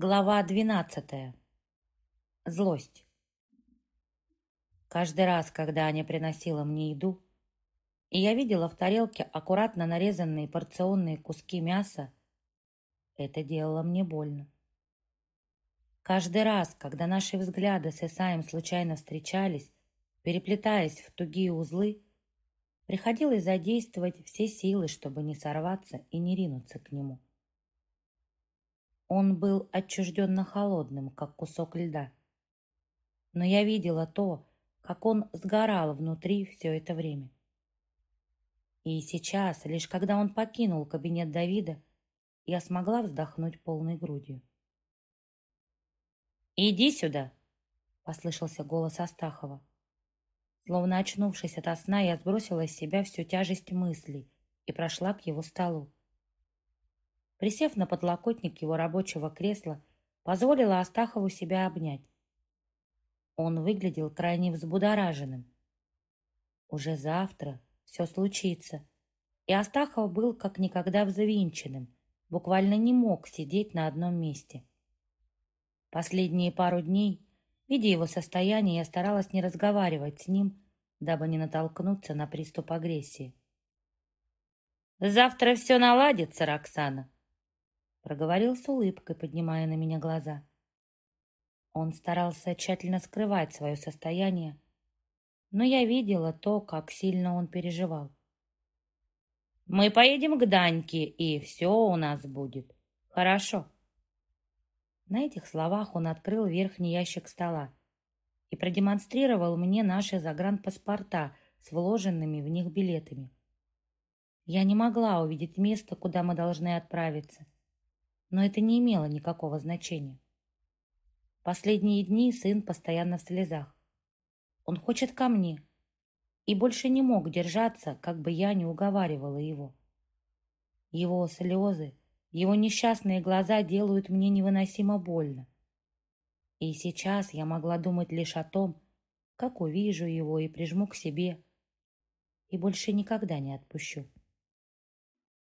Глава двенадцатая. Злость. Каждый раз, когда Аня приносила мне еду, и я видела в тарелке аккуратно нарезанные порционные куски мяса, это делало мне больно. Каждый раз, когда наши взгляды с Исаем случайно встречались, переплетаясь в тугие узлы, приходилось задействовать все силы, чтобы не сорваться и не ринуться к нему. Он был отчужденно холодным, как кусок льда. Но я видела то, как он сгорал внутри все это время. И сейчас, лишь когда он покинул кабинет Давида, я смогла вздохнуть полной грудью. «Иди сюда!» — послышался голос Астахова. Словно очнувшись ото сна, я сбросила из себя всю тяжесть мыслей и прошла к его столу. Присев на подлокотник его рабочего кресла, позволила Астахову себя обнять. Он выглядел крайне взбудораженным. Уже завтра все случится, и Астахов был как никогда взвинченным, буквально не мог сидеть на одном месте. Последние пару дней, видя его состояние, я старалась не разговаривать с ним, дабы не натолкнуться на приступ агрессии. «Завтра все наладится, Роксана», проговорил с улыбкой, поднимая на меня глаза. Он старался тщательно скрывать свое состояние, но я видела то, как сильно он переживал. «Мы поедем к Даньке, и все у нас будет хорошо». На этих словах он открыл верхний ящик стола и продемонстрировал мне наши загранпаспорта с вложенными в них билетами. Я не могла увидеть место, куда мы должны отправиться — но это не имело никакого значения. Последние дни сын постоянно в слезах. Он хочет ко мне и больше не мог держаться, как бы я не уговаривала его. Его слезы, его несчастные глаза делают мне невыносимо больно. И сейчас я могла думать лишь о том, как увижу его и прижму к себе, и больше никогда не отпущу.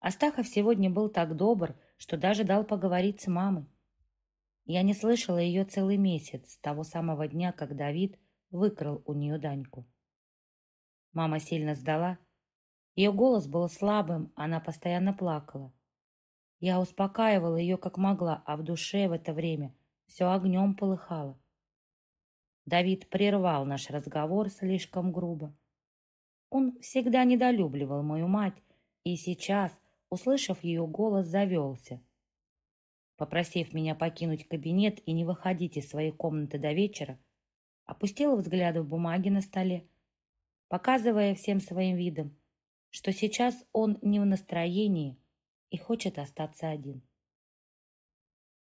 Астахов сегодня был так добр, что даже дал поговорить с мамой. Я не слышала ее целый месяц, с того самого дня, как Давид выкрал у нее Даньку. Мама сильно сдала. Ее голос был слабым, она постоянно плакала. Я успокаивала ее как могла, а в душе в это время все огнем полыхало. Давид прервал наш разговор слишком грубо. Он всегда недолюбливал мою мать, и сейчас, услышав ее голос, завелся. Попросив меня покинуть кабинет и не выходить из своей комнаты до вечера, опустила взгляды в бумаги на столе, показывая всем своим видом, что сейчас он не в настроении и хочет остаться один.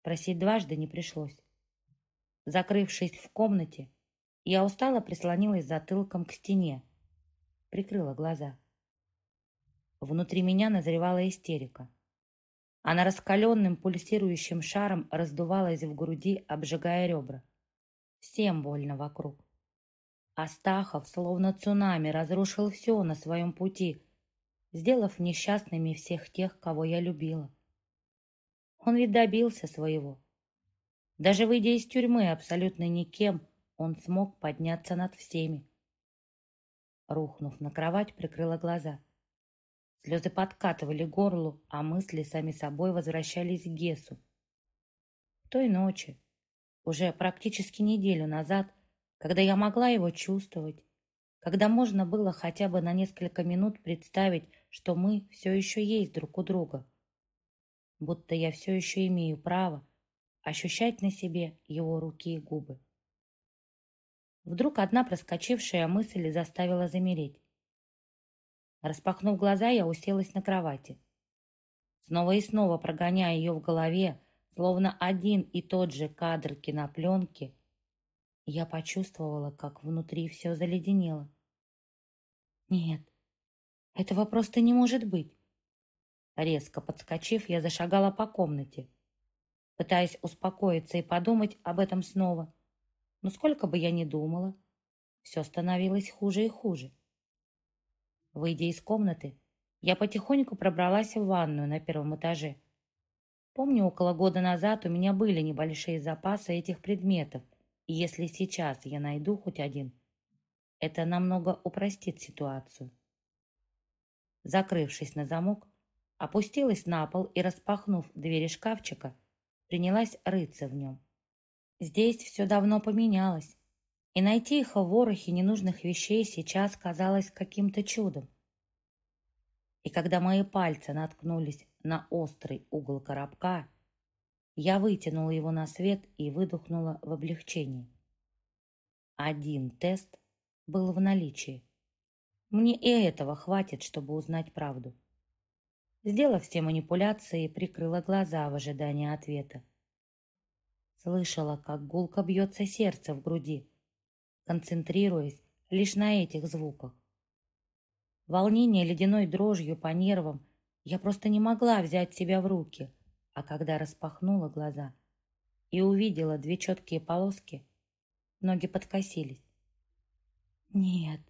Просить дважды не пришлось. Закрывшись в комнате, я устало прислонилась затылком к стене, прикрыла глаза. Внутри меня назревала истерика. Она раскаленным пульсирующим шаром раздувалась в груди, обжигая ребра. Всем больно вокруг. Астахов, словно цунами, разрушил все на своем пути, сделав несчастными всех тех, кого я любила. Он ведь добился своего. Даже выйдя из тюрьмы абсолютно никем, он смог подняться над всеми. Рухнув на кровать, прикрыла глаза. Слезы подкатывали горлу, а мысли сами собой возвращались к Гесу. Той ночи, уже практически неделю назад, когда я могла его чувствовать, когда можно было хотя бы на несколько минут представить, что мы все еще есть друг у друга. Будто я все еще имею право ощущать на себе его руки и губы. Вдруг одна проскочившая мысль заставила замереть. Распахнув глаза, я уселась на кровати. Снова и снова прогоняя ее в голове, словно один и тот же кадр кинопленки, я почувствовала, как внутри все заледенело. Нет, этого просто не может быть. Резко подскочив, я зашагала по комнате, пытаясь успокоиться и подумать об этом снова. Но сколько бы я ни думала, все становилось хуже и хуже. Выйдя из комнаты, я потихоньку пробралась в ванную на первом этаже. Помню, около года назад у меня были небольшие запасы этих предметов, и если сейчас я найду хоть один, это намного упростит ситуацию. Закрывшись на замок, опустилась на пол и, распахнув двери шкафчика, принялась рыться в нем. Здесь все давно поменялось, и найти их в ворохе ненужных вещей сейчас казалось каким-то чудом. И когда мои пальцы наткнулись на острый угол коробка, я вытянула его на свет и выдохнула в облегчении. Один тест был в наличии. Мне и этого хватит, чтобы узнать правду. Сделав все манипуляции, прикрыла глаза в ожидании ответа. Слышала, как гулко бьется сердце в груди, концентрируясь лишь на этих звуках. Волнение ледяной дрожью по нервам я просто не могла взять себя в руки, а когда распахнула глаза и увидела две четкие полоски, ноги подкосились. Нет,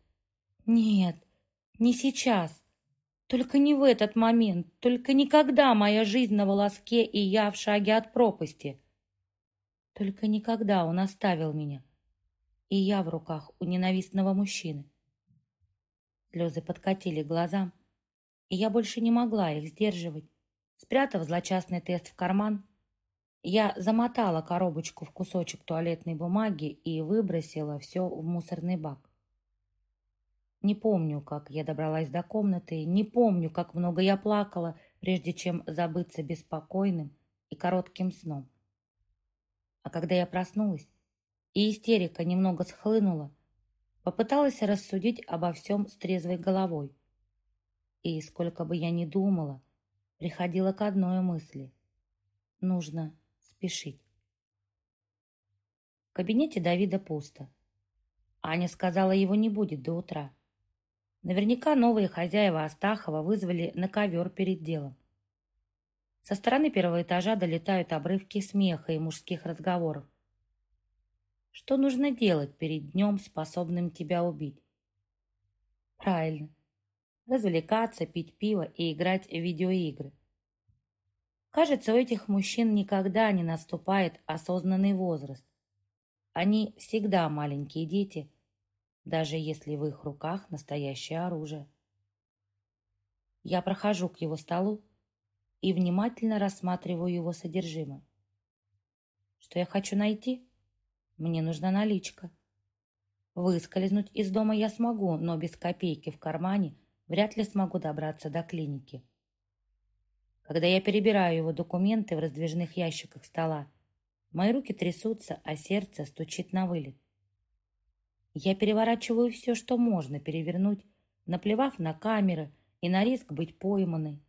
нет, не сейчас. Только не в этот момент, только никогда моя жизнь на волоске и я в шаге от пропасти. Только никогда он оставил меня, и я в руках у ненавистного мужчины. Слезы подкатили глазам, и я больше не могла их сдерживать. Спрятав злочастный тест в карман, я замотала коробочку в кусочек туалетной бумаги и выбросила все в мусорный бак. Не помню, как я добралась до комнаты, не помню, как много я плакала, прежде чем забыться беспокойным и коротким сном. А когда я проснулась, и истерика немного схлынула, попыталась рассудить обо всем с трезвой головой. И сколько бы я ни думала, приходила к одной мысли. Нужно спешить. В кабинете Давида пусто. Аня сказала, его не будет до утра. Наверняка новые хозяева Астахова вызвали на ковер перед делом. Со стороны первого этажа долетают обрывки смеха и мужских разговоров. Что нужно делать перед днем, способным тебя убить? Правильно. Развлекаться, пить пиво и играть в видеоигры. Кажется, у этих мужчин никогда не наступает осознанный возраст. Они всегда маленькие дети, даже если в их руках настоящее оружие. Я прохожу к его столу и внимательно рассматриваю его содержимое. Что я хочу найти? Мне нужна наличка. Выскользнуть из дома я смогу, но без копейки в кармане вряд ли смогу добраться до клиники. Когда я перебираю его документы в раздвижных ящиках стола, мои руки трясутся, а сердце стучит на вылет. Я переворачиваю все, что можно перевернуть, наплевав на камеры и на риск быть пойманной.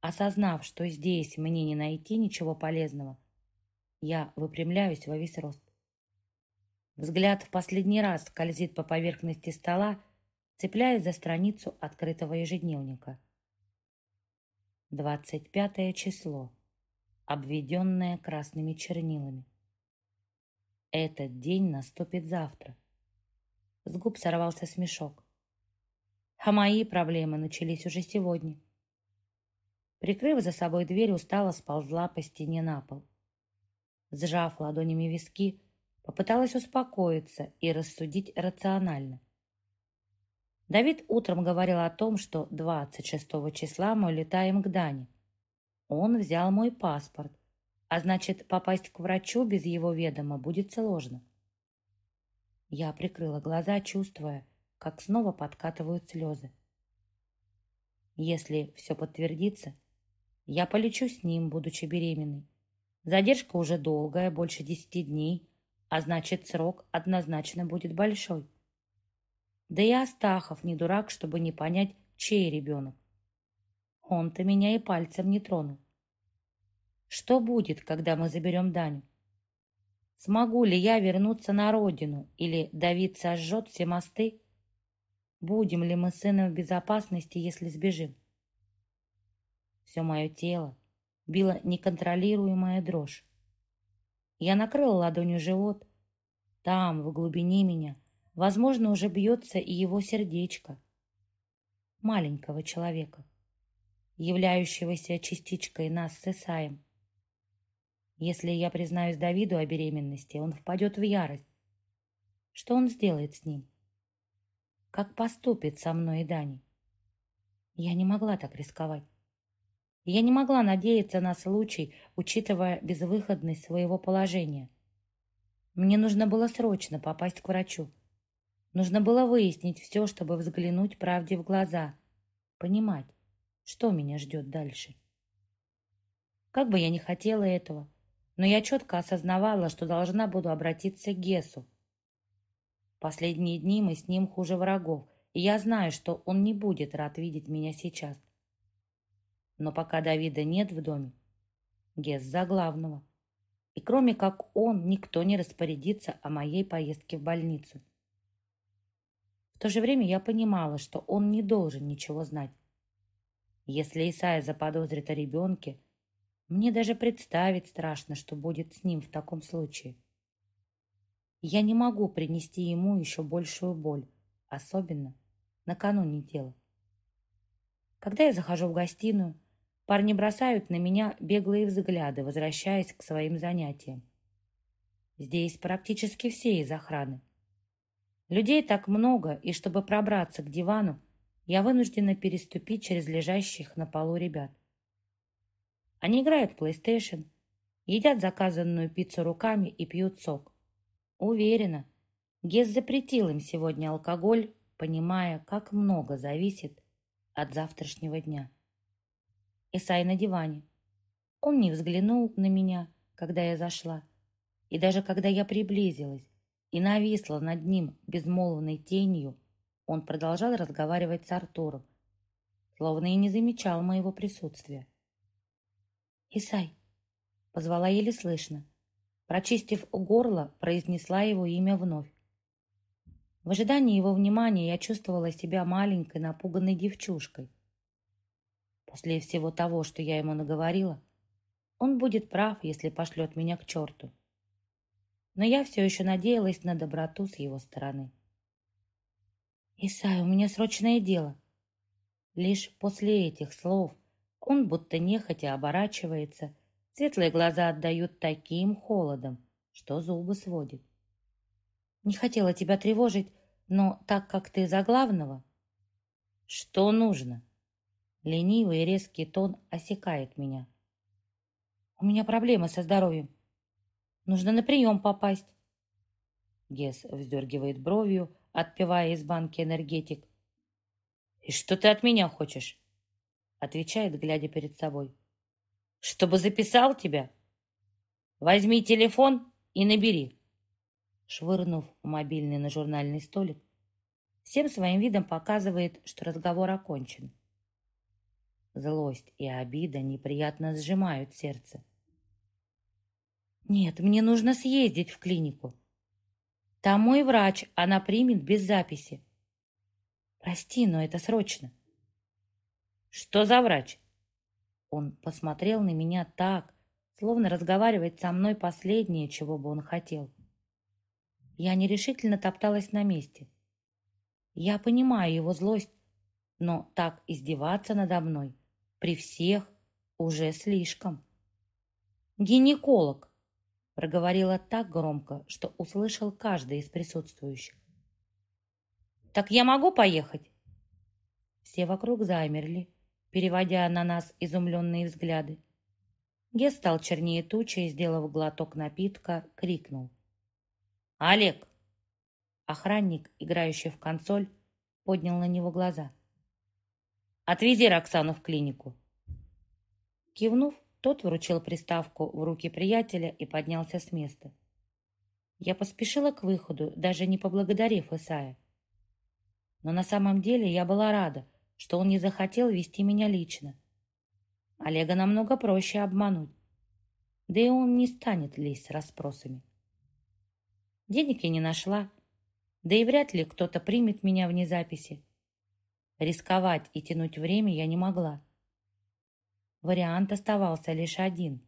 Осознав, что здесь мне не найти ничего полезного, я выпрямляюсь во весь рост. Взгляд в последний раз скользит по поверхности стола, цепляясь за страницу открытого ежедневника. Двадцать пятое число, обведенное красными чернилами. Этот день наступит завтра. С губ сорвался смешок. А мои проблемы начались уже сегодня. Прикрыв за собой дверь, устало сползла по стене на пол. Сжав ладонями виски, попыталась успокоиться и рассудить рационально. Давид утром говорил о том, что 26 числа мы летаем к Дане. Он взял мой паспорт, а значит, попасть к врачу без его ведома будет сложно. Я прикрыла глаза, чувствуя, как снова подкатывают слезы. Если все подтвердится, я полечу с ним, будучи беременной. Задержка уже долгая, больше десяти дней, а значит, срок однозначно будет большой. Да и Астахов не дурак, чтобы не понять, чей ребенок. Он-то меня и пальцем не тронул. Что будет, когда мы заберем Даню? Смогу ли я вернуться на родину или Давид сожжет все мосты? Будем ли мы с сыном в безопасности, если сбежим? Все мое тело било неконтролируемая дрожь. Я накрыла ладонью живот. Там, в глубине меня, возможно, уже бьется и его сердечко. Маленького человека, являющегося частичкой нас с Исаем. Если я признаюсь Давиду о беременности, он впадет в ярость. Что он сделает с ним? Как поступит со мной и Даней? Я не могла так рисковать. Я не могла надеяться на случай, учитывая безвыходность своего положения. Мне нужно было срочно попасть к врачу. Нужно было выяснить все, чтобы взглянуть правде в глаза, понимать, что меня ждет дальше. Как бы я ни хотела этого, но я четко осознавала, что должна буду обратиться к Гесу. Последние дни мы с ним хуже врагов, и я знаю, что он не будет рад видеть меня сейчас. Но пока Давида нет в доме, Гес за главного. И кроме как он, никто не распорядится о моей поездке в больницу. В то же время я понимала, что он не должен ничего знать. Если Исайя заподозрит о ребенке, мне даже представить страшно, что будет с ним в таком случае. Я не могу принести ему еще большую боль, особенно накануне дела. Когда я захожу в гостиную, Парни бросают на меня беглые взгляды, возвращаясь к своим занятиям. Здесь практически все из охраны. Людей так много, и чтобы пробраться к дивану, я вынуждена переступить через лежащих на полу ребят. Они играют в PlayStation, едят заказанную пиццу руками и пьют сок. Уверена, Гес запретил им сегодня алкоголь, понимая, как много зависит от завтрашнего дня. Исай на диване. Он не взглянул на меня, когда я зашла. И даже когда я приблизилась и нависла над ним безмолвной тенью, он продолжал разговаривать с Артуром, словно и не замечал моего присутствия. «Исай!» — позвала еле слышно. Прочистив горло, произнесла его имя вновь. В ожидании его внимания я чувствовала себя маленькой напуганной девчушкой, После всего того, что я ему наговорила, он будет прав, если пошлет меня к черту. Но я все еще надеялась на доброту с его стороны. «Исай, у меня срочное дело». Лишь после этих слов он будто нехотя оборачивается, светлые глаза отдают таким холодом, что зубы сводит. «Не хотела тебя тревожить, но так как ты за главного...» «Что нужно?» Ленивый и резкий тон осекает меня. У меня проблемы со здоровьем. Нужно на прием попасть. Гес вздергивает бровью, отпивая из банки энергетик. «И что ты от меня хочешь?» Отвечает, глядя перед собой. «Чтобы записал тебя? Возьми телефон и набери». Швырнув мобильный на журнальный столик, всем своим видом показывает, что разговор окончен. Злость и обида неприятно сжимают сердце. «Нет, мне нужно съездить в клинику. Там мой врач, она примет без записи. Прости, но это срочно». «Что за врач?» Он посмотрел на меня так, словно разговаривать со мной последнее, чего бы он хотел. Я нерешительно топталась на месте. Я понимаю его злость, но так издеваться надо мной при всех уже слишком. «Гинеколог!» проговорила так громко, что услышал каждый из присутствующих. «Так я могу поехать?» Все вокруг замерли, переводя на нас изумленные взгляды. Гес стал чернее тучи и, сделав глоток напитка, крикнул. «Олег!» Охранник, играющий в консоль, поднял на него глаза. Отвези Роксану в клинику. Кивнув, тот вручил приставку в руки приятеля и поднялся с места. Я поспешила к выходу, даже не поблагодарив Исая. Но на самом деле я была рада, что он не захотел вести меня лично. Олега намного проще обмануть. Да и он не станет лезть с расспросами. Денег я не нашла, да и вряд ли кто-то примет меня вне записи. Рисковать и тянуть время я не могла. Вариант оставался лишь один.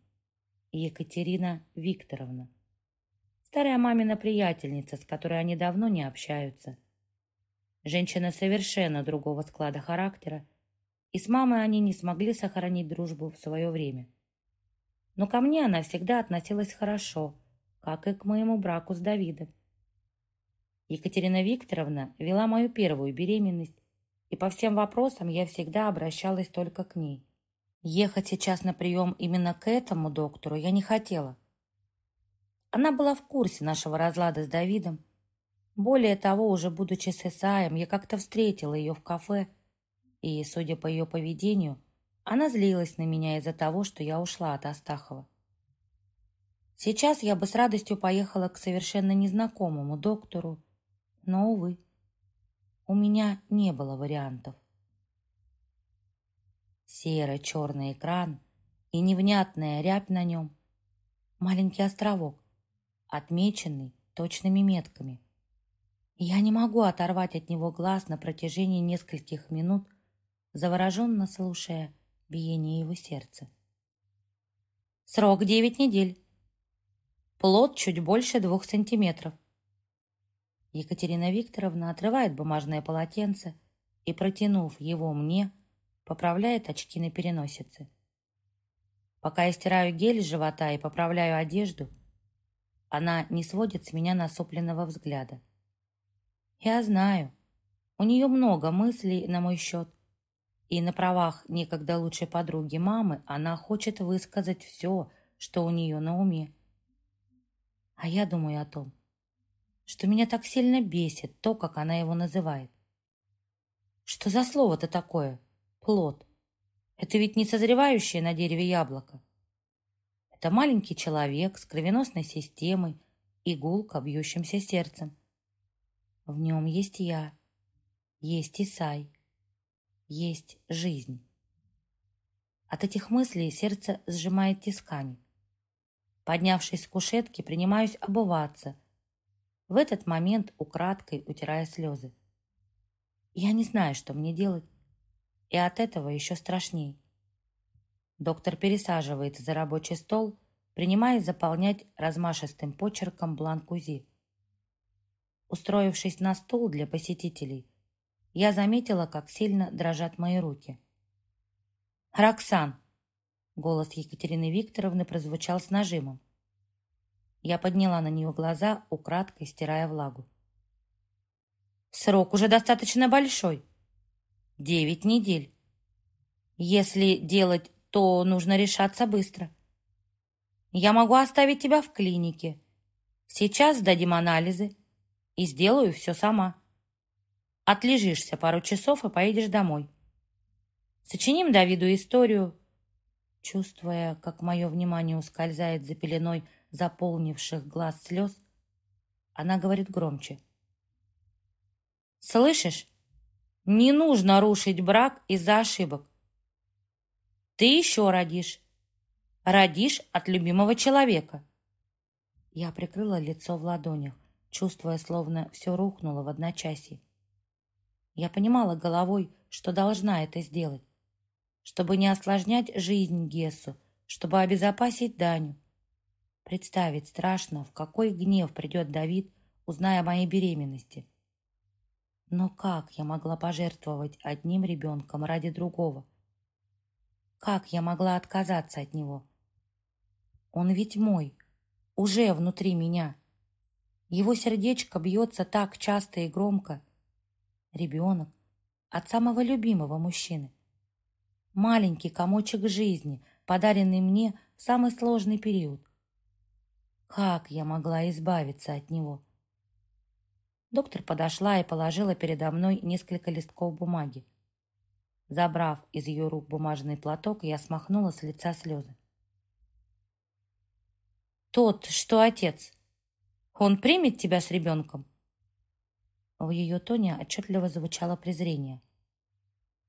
Екатерина Викторовна. Старая мамина приятельница, с которой они давно не общаются. Женщина совершенно другого склада характера, и с мамой они не смогли сохранить дружбу в свое время. но ко мне она всегда относилась хорошо, как и к моему браку с Давидом. Екатерина Викторовна вела мою первую беременность, и по всем вопросам я всегда обращалась только к ней. Ехать сейчас на прием именно к этому доктору я не хотела. Она была в курсе нашего разлада с Давидом. Более того, уже будучи с Исаем, я как-то встретила ее в кафе, и, судя по ее поведению, она злилась на меня из-за того, что я ушла от Астахова. Сейчас я бы с радостью поехала к совершенно незнакомому доктору, но, увы, у меня не было вариантов. Серо-черный экран и невнятная рябь на нем. Маленький островок, отмеченный точными метками. Я не могу оторвать от него глаз на протяжении нескольких минут, завороженно слушая биение его сердца. Срок девять недель. Плод чуть больше двух сантиметров. Екатерина Викторовна отрывает бумажное полотенце и, протянув его мне, поправляет очки на переносице. Пока я стираю гель с живота и поправляю одежду, она не сводит с меня насупленного взгляда. Я знаю, у нее много мыслей на мой счет, и на правах некогда лучшей подруги мамы она хочет высказать все, что у нее на уме. А я думаю о том, что меня так сильно бесит то, как она его называет. Что за слово-то такое? Плод. Это ведь не созревающее на дереве яблоко. Это маленький человек с кровеносной системой и бьющимся сердцем. В нем есть я, есть Исай, есть жизнь. От этих мыслей сердце сжимает тисками. Поднявшись с кушетки, принимаюсь обуваться. В этот момент украдкой утирая слезы. Я не знаю, что мне делать, и от этого еще страшней. Доктор пересаживается за рабочий стол, принимаясь заполнять размашистым почерком бланк УЗИ. Устроившись на стул для посетителей, я заметила, как сильно дрожат мои руки. «Роксан!» Голос Екатерины Викторовны прозвучал с нажимом. Я подняла на нее глаза, украдкой стирая влагу. «Срок уже достаточно большой. Девять недель. Если делать, то нужно решаться быстро. Я могу оставить тебя в клинике. Сейчас сдадим анализы и сделаю все сама». Отлежишься пару часов и поедешь домой. Сочиним Давиду историю. Чувствуя, как мое внимание ускользает за пеленой заполнивших глаз слез, она говорит громче. «Слышишь? Не нужно рушить брак из-за ошибок. Ты еще родишь. Родишь от любимого человека». Я прикрыла лицо в ладонях, чувствуя, словно все рухнуло в одночасье. Я понимала головой, что должна это сделать, чтобы не осложнять жизнь Гессу, чтобы обезопасить Даню. Представить страшно, в какой гнев придет Давид, узная о моей беременности. Но как я могла пожертвовать одним ребенком ради другого? Как я могла отказаться от него? Он ведь мой, уже внутри меня. Его сердечко бьется так часто и громко, ребенок от самого любимого мужчины. Маленький комочек жизни, подаренный мне в самый сложный период. Как я могла избавиться от него? Доктор подошла и положила передо мной несколько листков бумаги. Забрав из ее рук бумажный платок, я смахнула с лица слезы. «Тот, что отец, он примет тебя с ребенком?» В ее тоне отчетливо звучало презрение.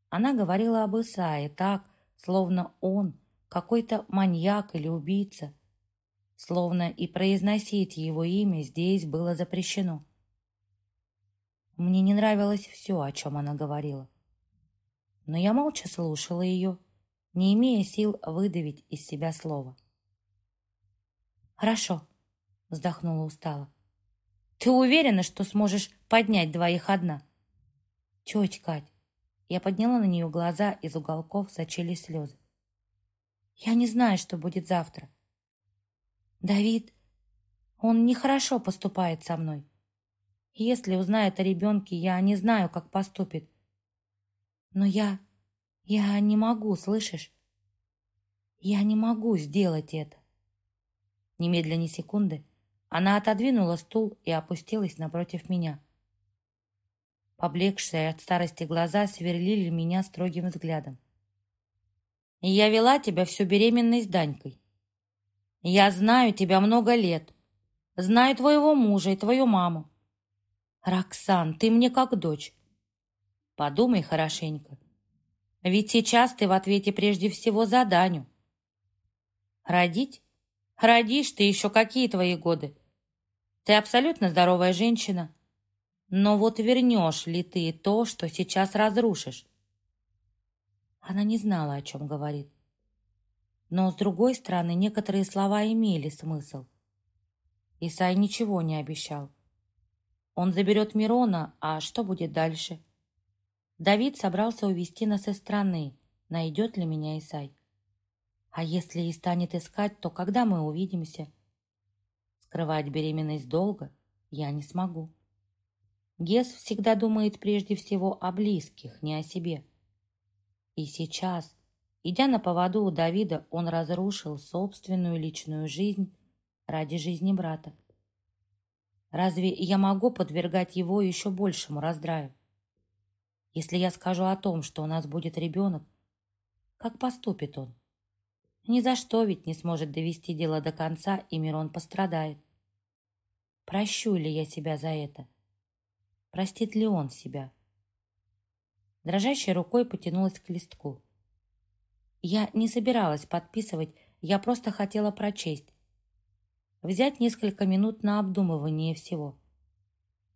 Она говорила об Исае так, словно он какой-то маньяк или убийца, словно и произносить его имя здесь было запрещено. Мне не нравилось все, о чем она говорила. Но я молча слушала ее, не имея сил выдавить из себя слово. «Хорошо», — вздохнула устало. Ты уверена, что сможешь поднять двоих одна? Тетя Кать, я подняла на нее глаза, из уголков сочились слезы. Я не знаю, что будет завтра. Давид, он нехорошо поступает со мной. Если узнает о ребенке, я не знаю, как поступит. Но я... я не могу, слышишь? Я не могу сделать это. Немедленно секунды она отодвинула стул и опустилась напротив меня. Поблекшие от старости глаза сверлили меня строгим взглядом. «Я вела тебя всю беременность Данькой. Я знаю тебя много лет. Знаю твоего мужа и твою маму. Роксан, ты мне как дочь. Подумай хорошенько. Ведь сейчас ты в ответе прежде всего за Даню. Родить? Родишь ты еще какие твои годы? Ты абсолютно здоровая женщина. Но вот вернешь ли ты то, что сейчас разрушишь? Она не знала, о чем говорит. Но, с другой стороны, некоторые слова имели смысл. Исай ничего не обещал. Он заберет Мирона, а что будет дальше? Давид собрался увести нас из страны. Найдет ли меня Исай? А если и станет искать, то когда мы увидимся? Скрывать беременность долго я не смогу. Гес всегда думает прежде всего о близких, не о себе. И сейчас, идя на поводу у Давида, он разрушил собственную личную жизнь ради жизни брата. Разве я могу подвергать его еще большему раздраю? Если я скажу о том, что у нас будет ребенок, как поступит он? Ни за что ведь не сможет довести дело до конца, и Мирон пострадает. Прощу ли я себя за это? Простит ли он себя? Дрожащей рукой потянулась к листку. Я не собиралась подписывать, я просто хотела прочесть. Взять несколько минут на обдумывание всего.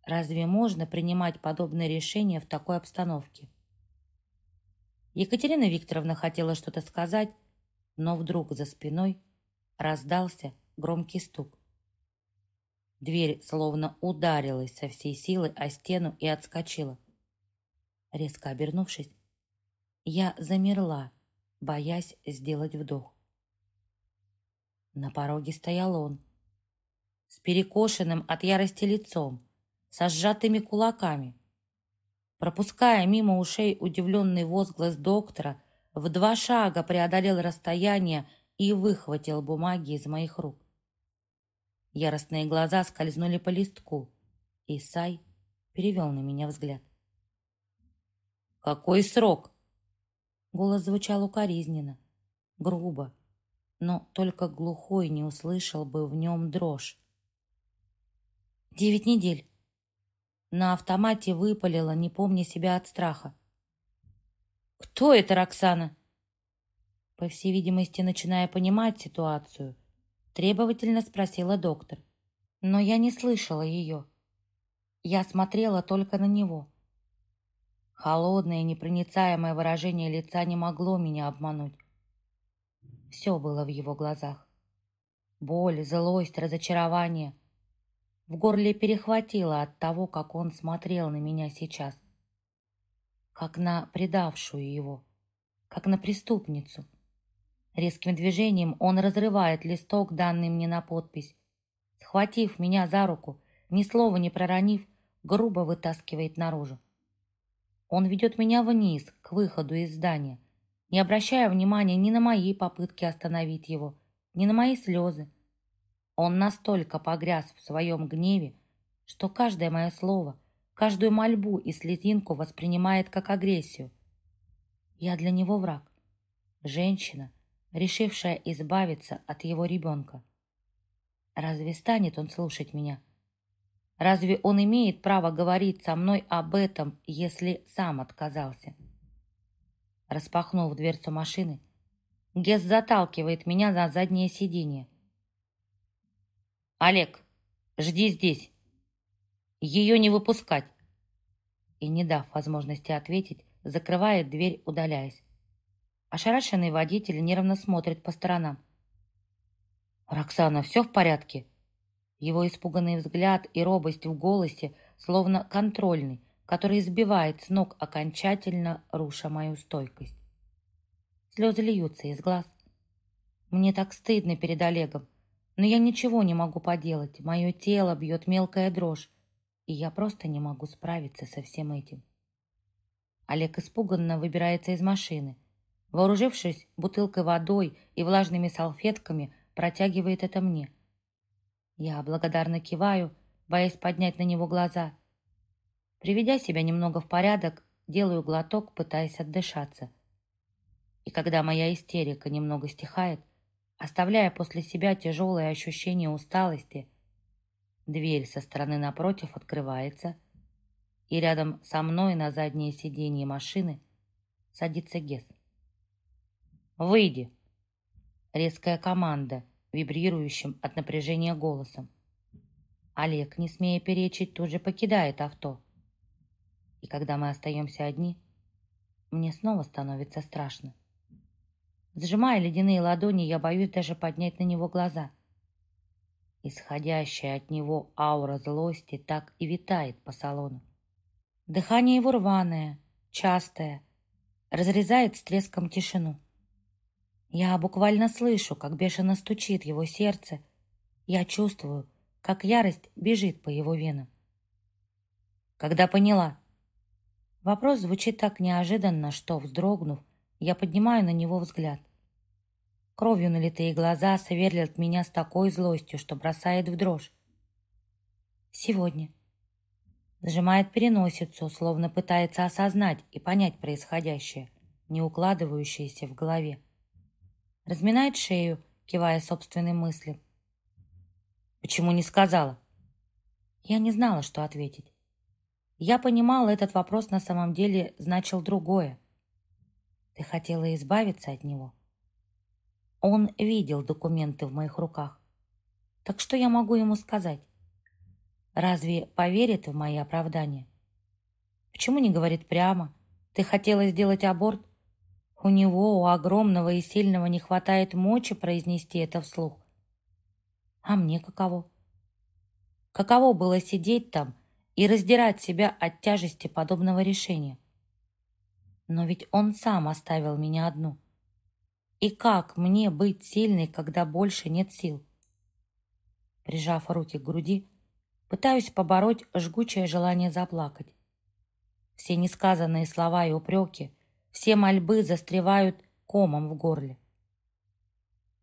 Разве можно принимать подобные решения в такой обстановке? Екатерина Викторовна хотела что-то сказать, но вдруг за спиной раздался громкий стук. Дверь словно ударилась со всей силы о стену и отскочила. Резко обернувшись, я замерла, боясь сделать вдох. На пороге стоял он, с перекошенным от ярости лицом, со сжатыми кулаками. Пропуская мимо ушей удивленный возглас доктора, в два шага преодолел расстояние и выхватил бумаги из моих рук. Яростные глаза скользнули по листку. Исай перевел на меня взгляд. «Какой срок?» Голос звучал укоризненно, грубо, но только глухой не услышал бы в нем дрожь. «Девять недель». На автомате выпалила, не помня себя от страха. «Кто это, Роксана?» По всей видимости, начиная понимать ситуацию, Требовательно спросила доктор. Но я не слышала ее. Я смотрела только на него. Холодное, непроницаемое выражение лица не могло меня обмануть. Все было в его глазах. Боль, злость, разочарование. В горле перехватило от того, как он смотрел на меня сейчас. Как на предавшую его, как на преступницу. Резким движением он разрывает листок, данный мне на подпись. Схватив меня за руку, ни слова не проронив, грубо вытаскивает наружу. Он ведет меня вниз, к выходу из здания, не обращая внимания ни на мои попытки остановить его, ни на мои слезы. Он настолько погряз в своем гневе, что каждое мое слово, каждую мольбу и слезинку воспринимает как агрессию. Я для него враг. Женщина — решившая избавиться от его ребенка. Разве станет он слушать меня? Разве он имеет право говорить со мной об этом, если сам отказался? Распахнув дверцу машины, Гес заталкивает меня на заднее сиденье. «Олег, жди здесь. Ее не выпускать!» И, не дав возможности ответить, закрывает дверь, удаляясь. Ошарашенный водитель нервно смотрит по сторонам. «Роксана, все в порядке?» Его испуганный взгляд и робость в голосе, словно контрольный, который сбивает с ног окончательно, руша мою стойкость. Слезы льются из глаз. Мне так стыдно перед Олегом. Но я ничего не могу поделать. Мое тело бьет мелкая дрожь, и я просто не могу справиться со всем этим. Олег испуганно выбирается из машины. Вооружившись бутылкой водой и влажными салфетками, протягивает это мне. Я благодарно киваю, боясь поднять на него глаза. Приведя себя немного в порядок, делаю глоток, пытаясь отдышаться. И когда моя истерика немного стихает, оставляя после себя тяжелое ощущение усталости. Дверь со стороны напротив открывается, и рядом со мной на заднее сиденье машины садится Гес. «Выйди!» Резкая команда, вибрирующим от напряжения голосом. Олег, не смея перечить, тут же покидает авто. И когда мы остаемся одни, мне снова становится страшно. Сжимая ледяные ладони, я боюсь даже поднять на него глаза. Исходящая от него аура злости так и витает по салону. Дыхание его рваное, частое, разрезает с треском тишину. Я буквально слышу, как бешено стучит его сердце. Я чувствую, как ярость бежит по его венам. Когда поняла? Вопрос звучит так неожиданно, что, вздрогнув, я поднимаю на него взгляд. Кровью налитые глаза сверлят меня с такой злостью, что бросает в дрожь. Сегодня. Сжимает переносицу, словно пытается осознать и понять происходящее, не укладывающееся в голове. Разминает шею, кивая собственным мыслям. «Почему не сказала?» Я не знала, что ответить. Я понимала, этот вопрос на самом деле значил другое. Ты хотела избавиться от него. Он видел документы в моих руках. Так что я могу ему сказать? Разве поверит в мои оправдания? Почему не говорит прямо? Ты хотела сделать аборт? У него, у огромного и сильного, не хватает мочи произнести это вслух. А мне каково? Каково было сидеть там и раздирать себя от тяжести подобного решения? Но ведь он сам оставил меня одну. И как мне быть сильной, когда больше нет сил? Прижав руки к груди, пытаюсь побороть жгучее желание заплакать. Все несказанные слова и упреки, все мольбы застревают комом в горле.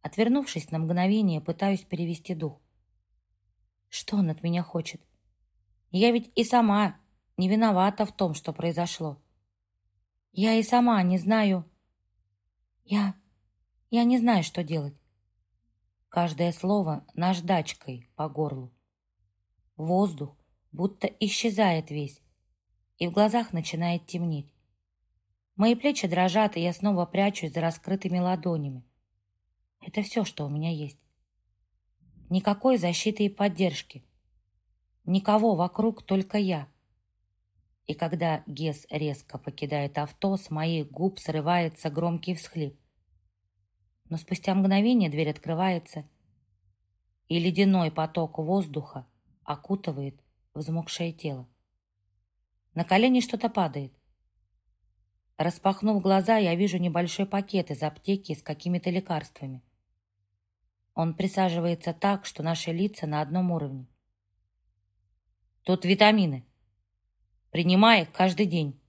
Отвернувшись на мгновение, пытаюсь перевести дух. Что он от меня хочет? Я ведь и сама не виновата в том, что произошло. Я и сама не знаю... Я... я не знаю, что делать. Каждое слово наждачкой по горлу. Воздух будто исчезает весь, и в глазах начинает темнеть. Мои плечи дрожат, и я снова прячусь за раскрытыми ладонями. Это все, что у меня есть. Никакой защиты и поддержки. Никого вокруг, только я. И когда Гес резко покидает авто, с моих губ срывается громкий всхлип. Но спустя мгновение дверь открывается, и ледяной поток воздуха окутывает взмокшее тело. На колени что-то падает. Распахнув глаза, я вижу небольшой пакет из аптеки с какими-то лекарствами. Он присаживается так, что наши лица на одном уровне. Тут витамины. Принимай их каждый день.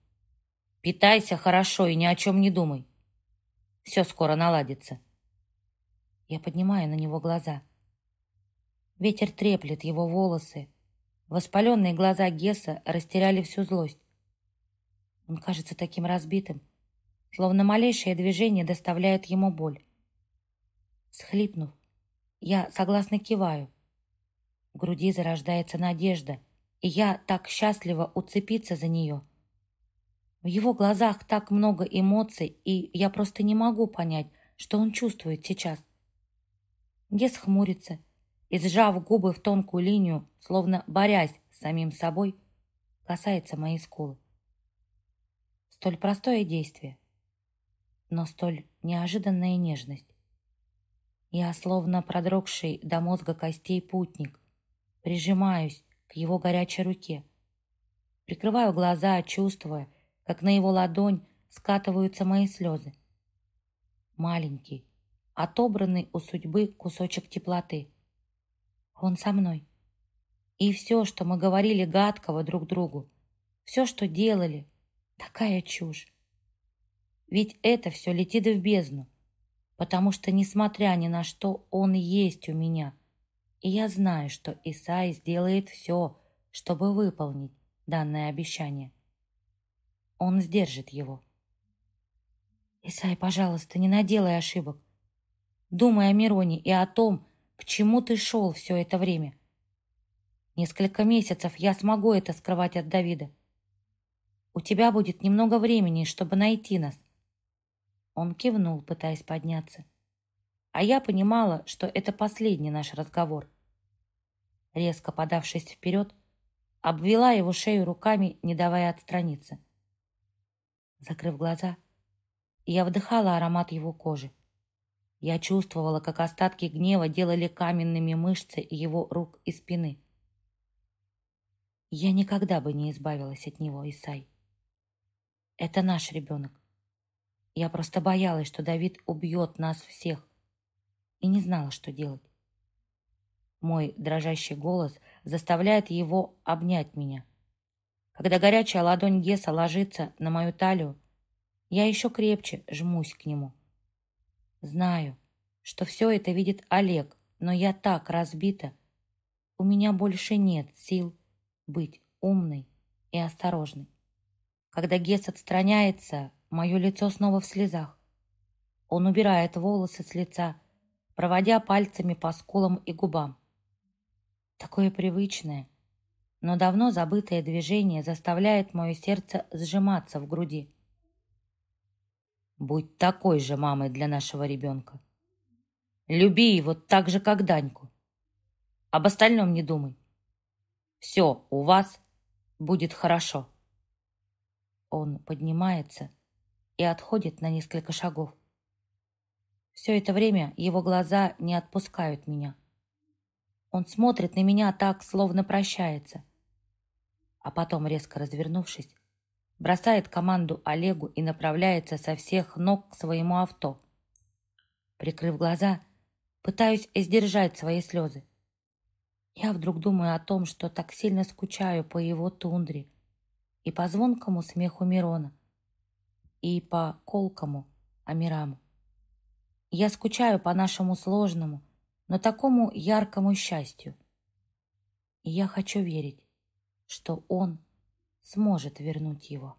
Питайся хорошо и ни о чем не думай. Все скоро наладится. Я поднимаю на него глаза. Ветер треплет его волосы. Воспаленные глаза Геса растеряли всю злость. Он кажется таким разбитым, словно малейшее движение доставляет ему боль. Схлипнув, я согласно киваю. В груди зарождается надежда — и я так счастлива уцепиться за нее. В его глазах так много эмоций, и я просто не могу понять, что он чувствует сейчас. Гес хмурится и, сжав губы в тонкую линию, словно борясь с самим собой, касается моей скулы. Столь простое действие, но столь неожиданная нежность. Я, словно продрогший до мозга костей путник, прижимаюсь к его горячей руке. Прикрываю глаза, чувствуя, как на его ладонь скатываются мои слезы. Маленький, отобранный у судьбы кусочек теплоты. Он со мной. И все, что мы говорили гадкого друг другу, все, что делали, такая чушь. Ведь это все летит в бездну, потому что, несмотря ни на что, он есть у меня. И я знаю, что Исай сделает все, чтобы выполнить данное обещание. Он сдержит его. Исай, пожалуйста, не наделай ошибок. Думай о Мироне и о том, к чему ты шел все это время. Несколько месяцев я смогу это скрывать от Давида. У тебя будет немного времени, чтобы найти нас. Он кивнул, пытаясь подняться. А я понимала, что это последний наш разговор. Резко подавшись вперед, обвела его шею руками, не давая отстраниться. Закрыв глаза, я вдыхала аромат его кожи. Я чувствовала, как остатки гнева делали каменными мышцы его рук и спины. Я никогда бы не избавилась от него, Исай. Это наш ребенок. Я просто боялась, что Давид убьет нас всех, и не знала, что делать. Мой дрожащий голос заставляет его обнять меня. Когда горячая ладонь Геса ложится на мою талию, я еще крепче жмусь к нему. Знаю, что все это видит Олег, но я так разбита. У меня больше нет сил быть умной и осторожной. Когда Гес отстраняется, мое лицо снова в слезах. Он убирает волосы с лица, проводя пальцами по скулам и губам. Такое привычное, но давно забытое движение заставляет мое сердце сжиматься в груди. Будь такой же мамой для нашего ребенка. Люби его так же, как Даньку. Об остальном не думай. Все у вас будет хорошо. Он поднимается и отходит на несколько шагов. Все это время его глаза не отпускают меня. Он смотрит на меня так, словно прощается. А потом, резко развернувшись, бросает команду Олегу и направляется со всех ног к своему авто. Прикрыв глаза, пытаюсь сдержать свои слезы. Я вдруг думаю о том, что так сильно скучаю по его тундре и по звонкому смеху Мирона, и по колкому Амираму. Я скучаю по нашему сложному, но такому яркому счастью. И я хочу верить, что он сможет вернуть его.